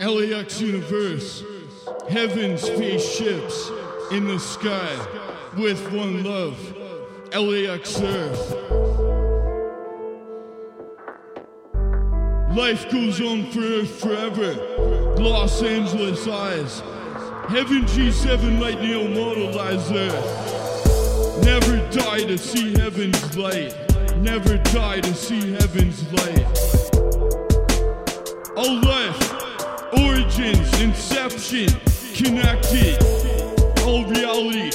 LAX Universe, heaven spaceships in the sky with one love, LAX Earth. Life goes on for Earth forever, Los Angeles eyes. Heaven G7 light neo Earth. Never die to see heaven's light. Never die to see heaven's light. Life, origins, inception, connected. All reality,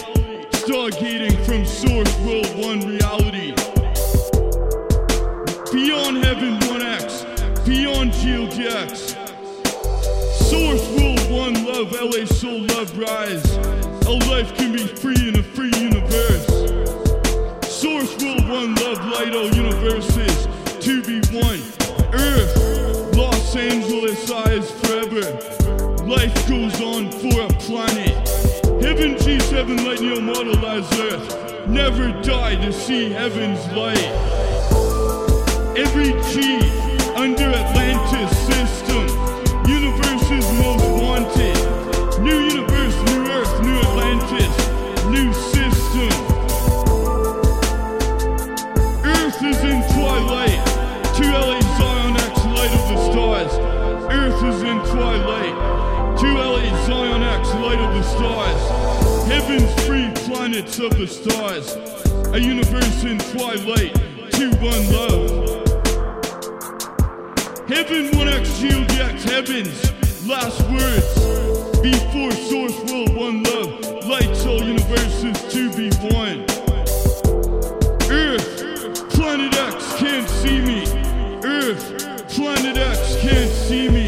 stargating from source world one reality. Beyond heaven 1x, beyond GLDX. Source world one love, LA soul love rise. All life can be free in a free universe. One love, light all universes. To be one. Earth, Los Angeles eyes forever. Life goes on for a planet. Heaven G7 light neo modelize Earth. Never die to see heaven's light. Every G under Atlantis system. Universe's most wanted. New universe, new Earth, new Atlantis, new system. Is in twilight. To LA Zion X light of the stars. Heaven's free planets of the stars. A universe in twilight. To one love. Heaven 1x Shield X heavens, last words. Before source world one love, lights all universes to be one. Earth, planet X can't see me. Earth, planet X can't see me.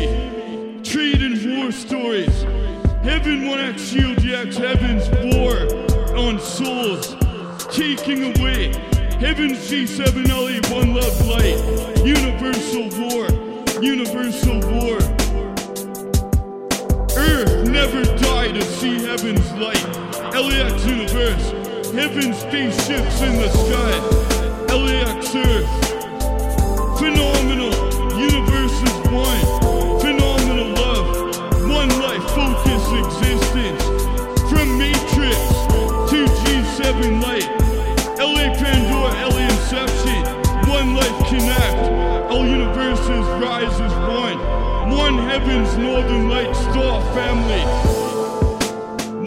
War stories. Heaven 1x GLDX heavens war on souls, taking away. Heaven's G7 LA one love light. Universal war. Universal war. Earth never die to see heaven's light. LAX universe. Heaven's spaceships in the sky. LAX Earth. Phenomenal. Universe is one. Existence. From Matrix to G7 light. LA Pandora, LA Inception. One life connect. All universes rise as one. One heaven's northern light star family.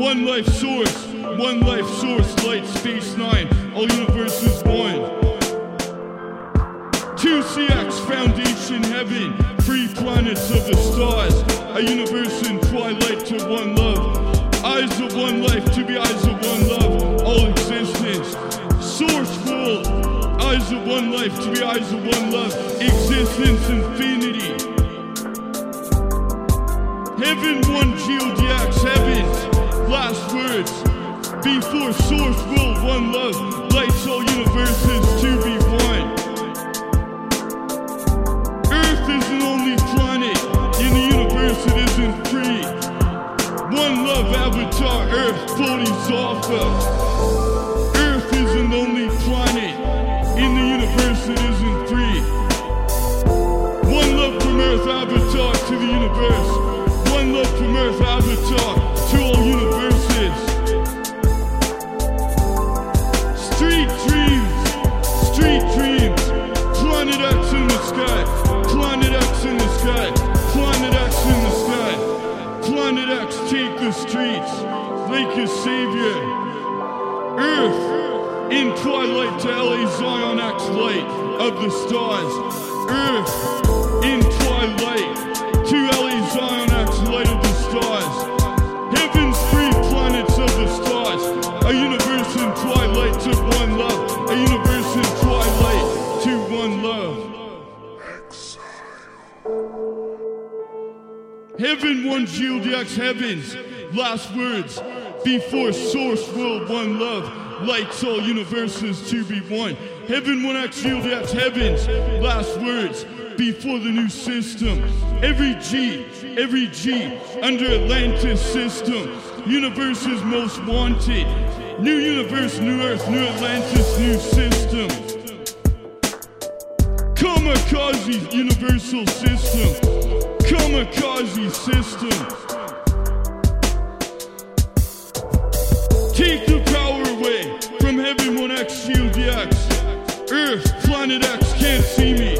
One life source. One life source light space nine. All universes one. 2CX Foundation Heaven, free planets of the stars, a universe in twilight to one love, eyes of one life to be eyes of one love, all existence, source world, eyes of one life to be eyes of one love, existence infinity. Heaven one GLDX, heavens, last words, before source one love, lights all universes to be free. One love avatar, Earth, Bodhisattva. Earth is the only planet in the universe that isn't free. One love from Earth avatar to the universe. One love from Earth avatar like a savior. Earth in twilight to LA Zion X light of the stars. Earth in twilight to LA Zion X light of the stars. Heaven's free planets of the stars. A universe in twilight to one love. A universe in twilight to one love. Heaven one GLDX heavens. Last words. Before source world one love. Lights all universes to be one. Heaven one X GLDX heavens. Last words. Before the new system. Every G, every G under Atlantis system. Universe's most wanted. New universe, new earth, new Atlantis, new system. Kamikaze universal system. Kamikaze system. Take the power away from Heaven 1X Shield X. Earth, Planet X can't see me.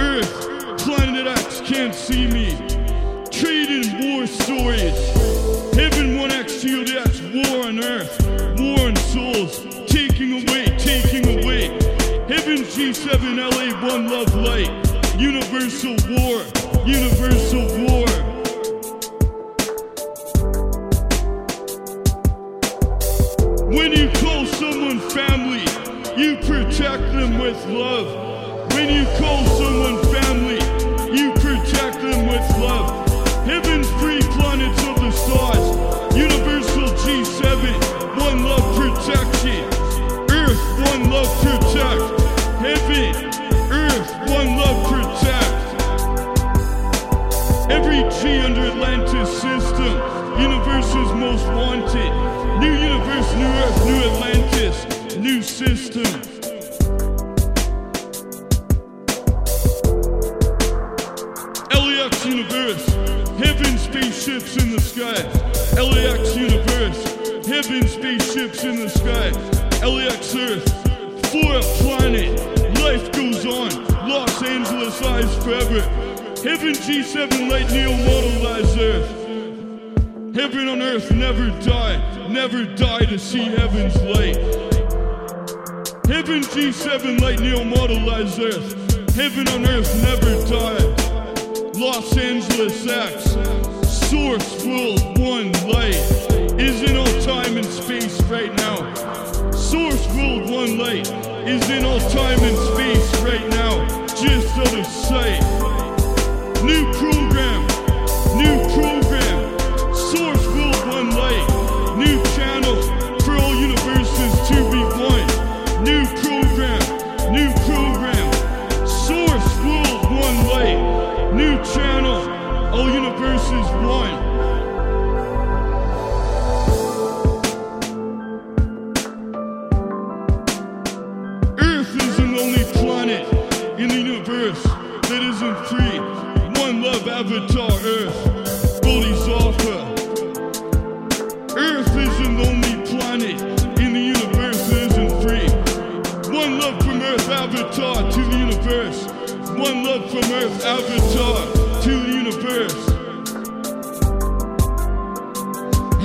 Earth, Planet X can't see me. Trading war stories. Heaven 1X Shield X, war on Earth, war on souls. Taking away, taking away. Heaven G7 LA, one love light. Universal war, universal war. You protect them with love. When you call someone family, you protect them with love. Heaven's free planets of the stars, universal G7, one love protection. Earth, one love protect. Heaven, earth, one love protect. Every G under Atlantis system, universe's most wanted. New universe, new earth, new Atlantis, new system. LAX universe, heaven spaceships in the sky. LAX universe, heaven spaceships in the sky. LAX earth, for a planet, life goes on. Los Angeles eyes forever. Heaven G7 light neo modelize earth. Heaven on earth never die, never die to see heaven's light. Heaven G7 light neo modelize earth. Heaven on earth never die. Los Angeles X, Source World One Light is in all time and space right now. Source World One Light is in all time and space right now, just out of sight. New program, new program,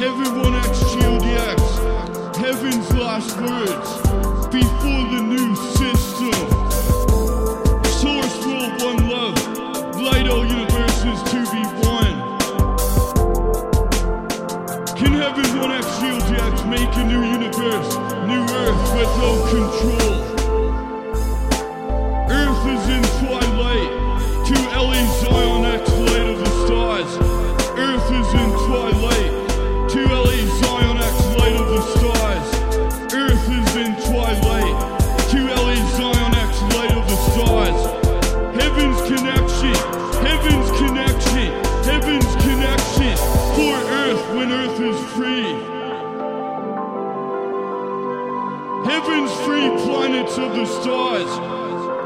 Heaven 1X Heaven's last words before the new system. Source world, one love. Light all universes to be one. Can Heaven 1X GLDX make a new universe, new Earth with no control?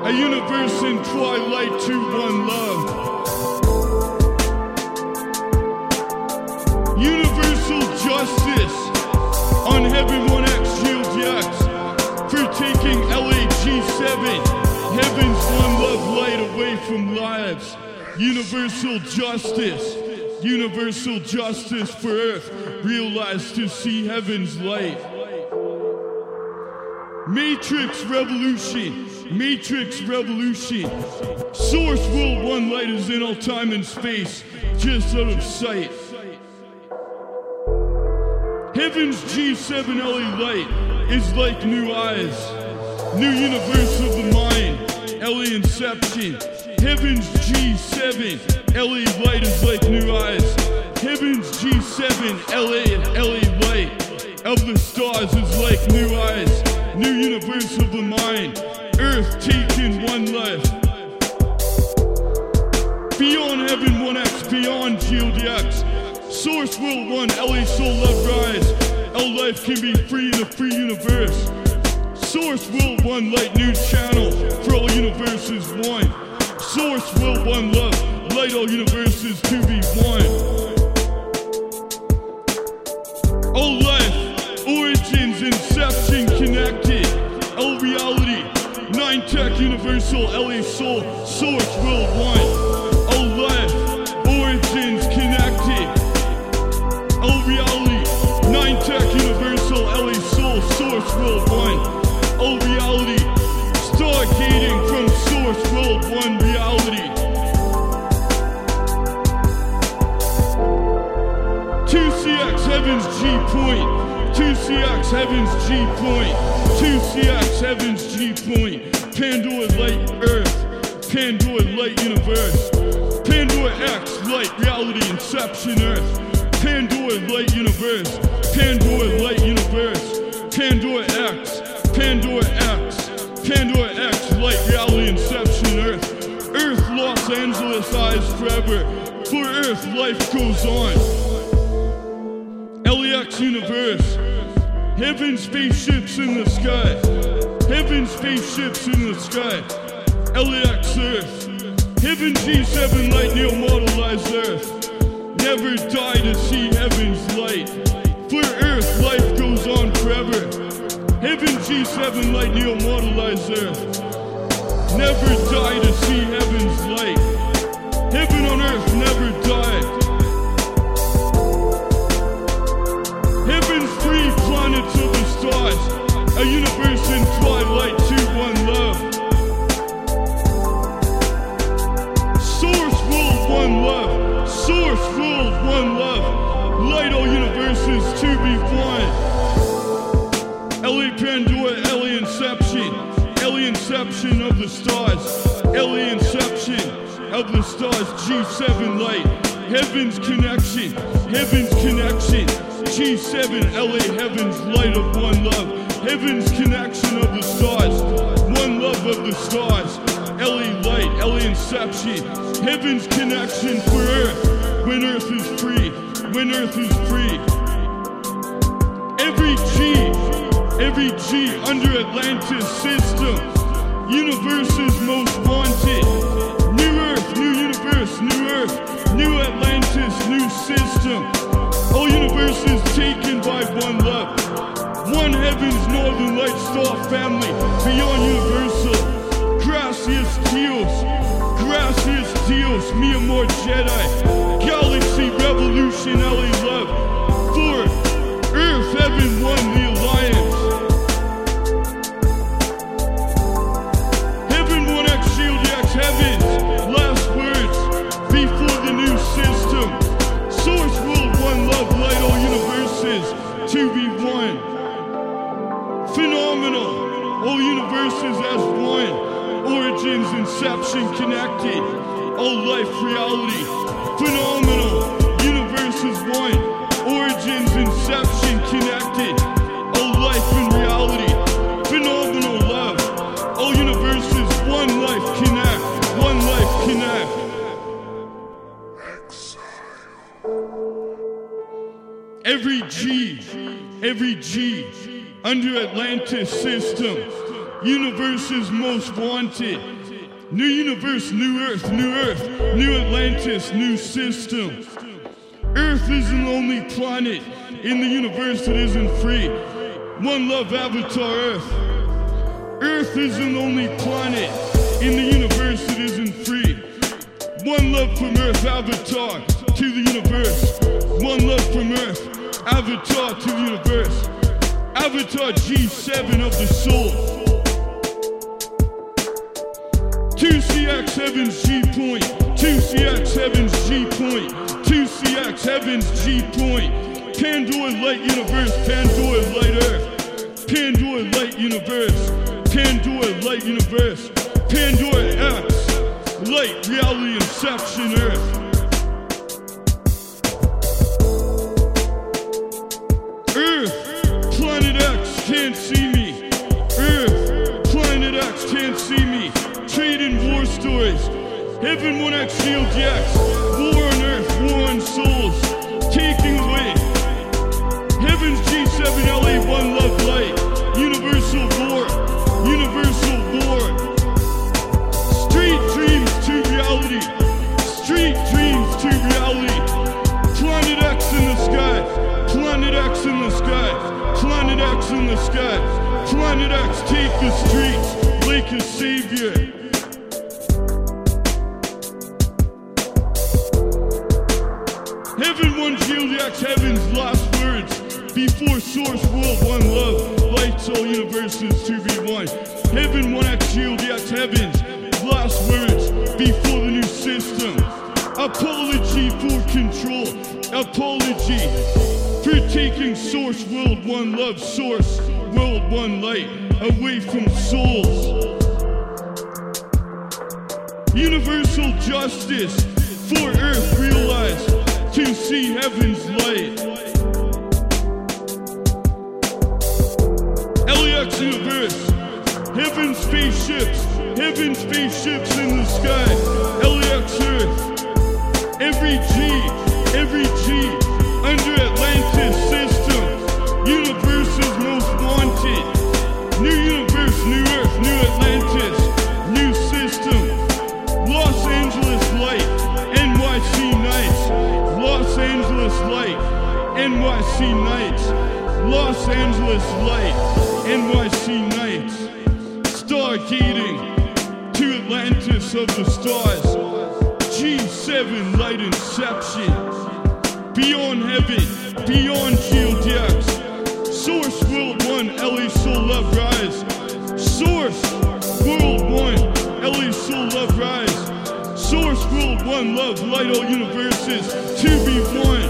A universe in twilight to one love. Universal justice on Heaven 1X Shield X for taking LAG7, Heaven's one love light away from lives. Universal justice, universal justice for Earth, realized to see Heaven's light. Matrix Revolution. Matrix Revolution. Source World One Light is in all time and space, just out of sight. Heaven's G7 LA light is like new eyes. New universe of the mind. LA Inception. Heaven's G7 LA light is like new eyes. Heaven's G7 LA and LA light of the stars is like new eyes. New universe of the mind. Earth taking one life. Beyond heaven, 1x, beyond GLDX. Source will one, LA Soul Love Rise. L life can be free in a free universe. Source will one light new channel for all universes one. Source, will, one love. Light all universes to be one. All life, tech, universal, LA soul, source. All life, origins, connected. All reality, nine tech, universal, LA soul, source, one. All reality, stargating from source, world, one reality. 2CX Heaven's G point. 2CX Heaven's G point. 2CX Heaven's G point. Pandora Light eh. Earth. Pandora Light Universe. Pandora X Light Reality Inception Earth. Pandora Light Universe. Pandora Light Universe. Pandora X. Pandora X. Pandora X Light Reality Inception Earth. Earth Los Angeles eyes forever. For Earth life goes on. LEX universe. Heaven spaceships in the sky. Heaven spaceships in the sky. LEX Earth. Heaven G7 light modelized Earth. Never die to see heaven's light. For Earth, life goes on forever. Heaven G7 light modelized Earth. Never die to see heaven's light. Heaven on earth never died. Heaven's three planets of the stars, a universe in twilight to one love. Source world, one love. Source world, one love. Light all universes to be one. Ellie Pandora, Ellie Inception, Ellie Inception of the stars, Ellie Inception of the stars, G7 light, Heaven's connection, Heaven's connection, G7 LA Heaven's light of one love, Heaven's connection of the stars, one love of the stars, LA light, LA Inception, Heaven's connection for Earth, when Earth is free, when Earth is free. Every G, every G under Atlantis system, universe's most wanted. New Earth, new universe, new Earth, new Atlantis, new system. All universes taken by one love. One heaven's northern light star family, beyond universal. Gracias Dios, gracias Dios, mi amor Jedi. Galaxy Every G, every G under Atlantis system, universe's most wanted. New universe, new earth, new earth, new Atlantis, new system. Earth is the only planet in the universe that isn't free. One love avatar Earth. Earth is the only planet in the universe that isn't free. One love from Earth, avatar to the universe. One love from Earth, avatar to universe. Avatar G7 of the soul. 2CX Heaven's G point. 2CX Heaven's G point. 2CX Heaven's G point. Pandora Light Universe, Pandora Light Earth. Pandora Light Universe. Pandora Light Universe. Pandora X. Light Reality Inception. Earth, Heaven 1X Shield X. War on Earth, war on souls. Taking away. Heaven's G7 LA One Love Light. Universal War. Universal War. Street dreams to reality. Street dreams to reality. Planet X in the sky. Planet X in the sky. Planet X in the sky. Planet X take the streets. Lake a savior. One X, heaven's last words. Before source world one love. Lights all universes to be one. Heaven one X X, heaven's last words. Before the new system. Apology for control. Apology for taking source world one love. Source world one light. Away from souls. Universal justice for earth realize see heaven's light. LEX universe, heaven spaceships, heaven spaceships in the sky. LEX earth, every G, every G under Atlantis system. Universe's most wanted. New universe, new earth, new Atlantis, Angeles light, NYC nights. Los Angeles light, NYC nights. Stargating to Atlantis of the stars. G7 light inception. Beyond heaven, beyond shield X. Source World 1, LA Soul Love Rise. Source World 1, LA Soul Love Rise. Source World 1, Love, Light All Universes, to be one.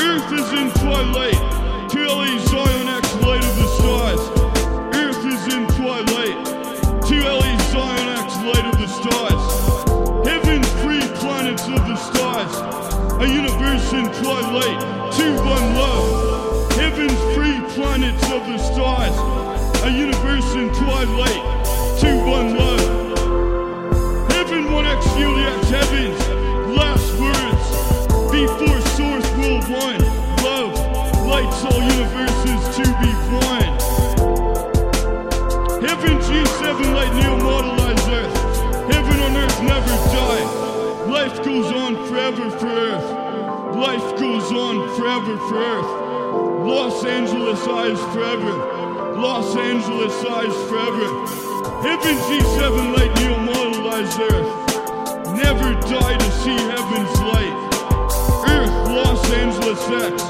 Earth is in twilight, TLE Zion X light of the stars. Earth is in twilight, TLE Zion X light of the stars. Heaven's free planets of the stars. A universe in twilight, of the stars. A universe in twilight, two one love. Heaven one X X heavens. Last words before source world one. Love lights all universes to be one. Heaven G7 light neo modelize earth. Heaven on earth never die. Life goes on forever for earth. Life goes on forever for earth. Los Angeles eyes forever. Los Angeles eyes forever. Heaven G7 light neo modelize earth. Never die to see heaven's light. Earth, Los Angeles X.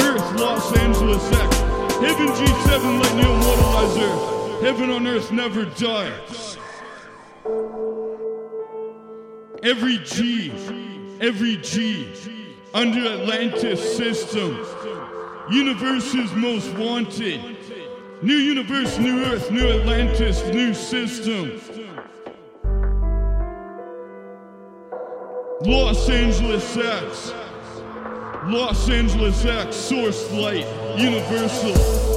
Earth, Los Angeles X. Heaven G7 light neo modelize earth. Heaven on earth never dies. Every G, every G under Atlantis system. Universe's most wanted. New universe, new earth, new Atlantis, new system. Los Angeles X. Los Angeles X, Source Light, Universal.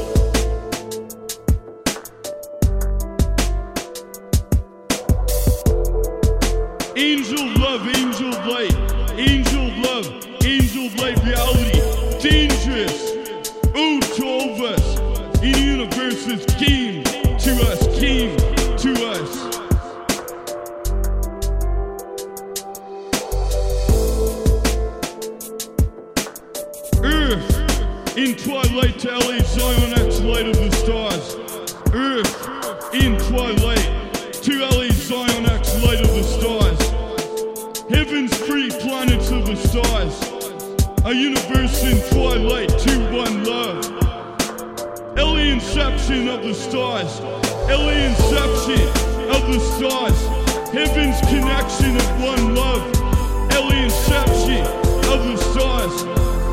Inception of the stars. LA inception of the stars. Heaven's connection of one love. LA inception of the stars.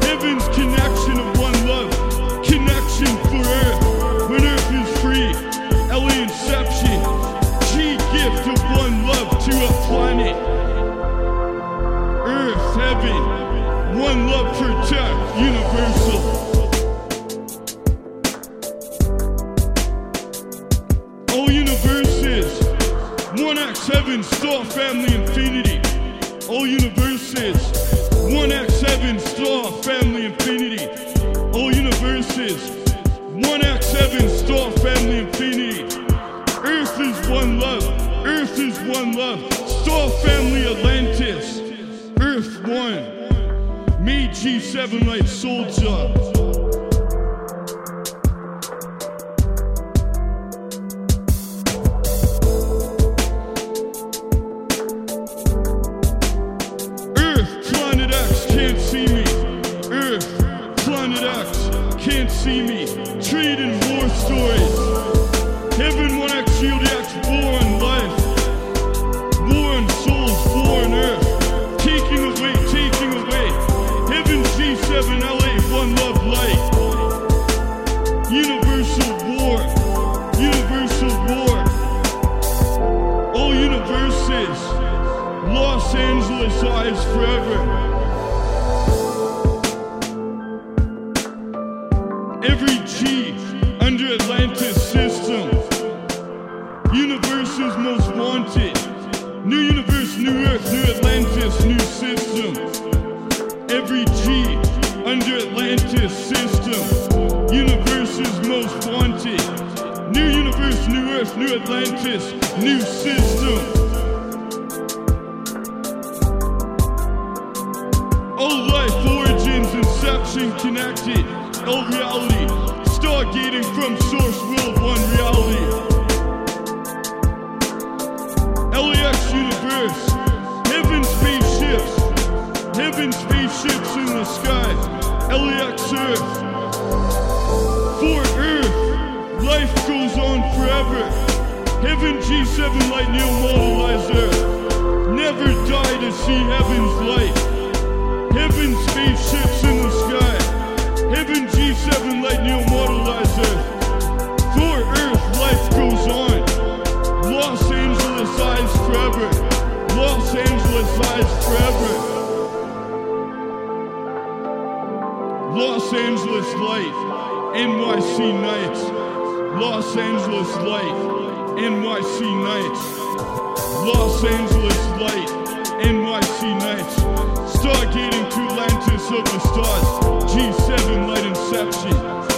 Heaven's connection of one love. Connection for earth. When earth is free. LA inception. G gift of one love to a planet. Earth, heaven. One love protect. Universal. Star family infinity. All universes. 1x7, star family infinity. All universes. One X G7 Star Family Infinity. Earth is one love. Earth is one love. Star Family Atlantis. Earth one. Me G7 Light Soldier. Los Angeles eyes forever. Every G under Atlantis system. Universe's most wanted. New universe, new earth, new Atlantis, new system. Every G under Atlantis system. Universe's most wanted. New universe, new earth, new Atlantis, new system. Connected. All reality, stargating from source world one reality. LAX universe, heaven spaceships, heaven spaceships in the sky. LAX Earth, for Earth, life goes on forever. Heaven G7 light Earth. Never die to see heaven's light. Heaven spaceships in. Heaven G7 light Neo modelize For Earth, life goes on. Los Angeles eyes forever. Los Angeles eyes forever. Los Angeles light. NYC nights. Los Angeles light. NYC nights. Los Angeles light. NYC nights. Stargating to Atlantis stars. G7 light inception.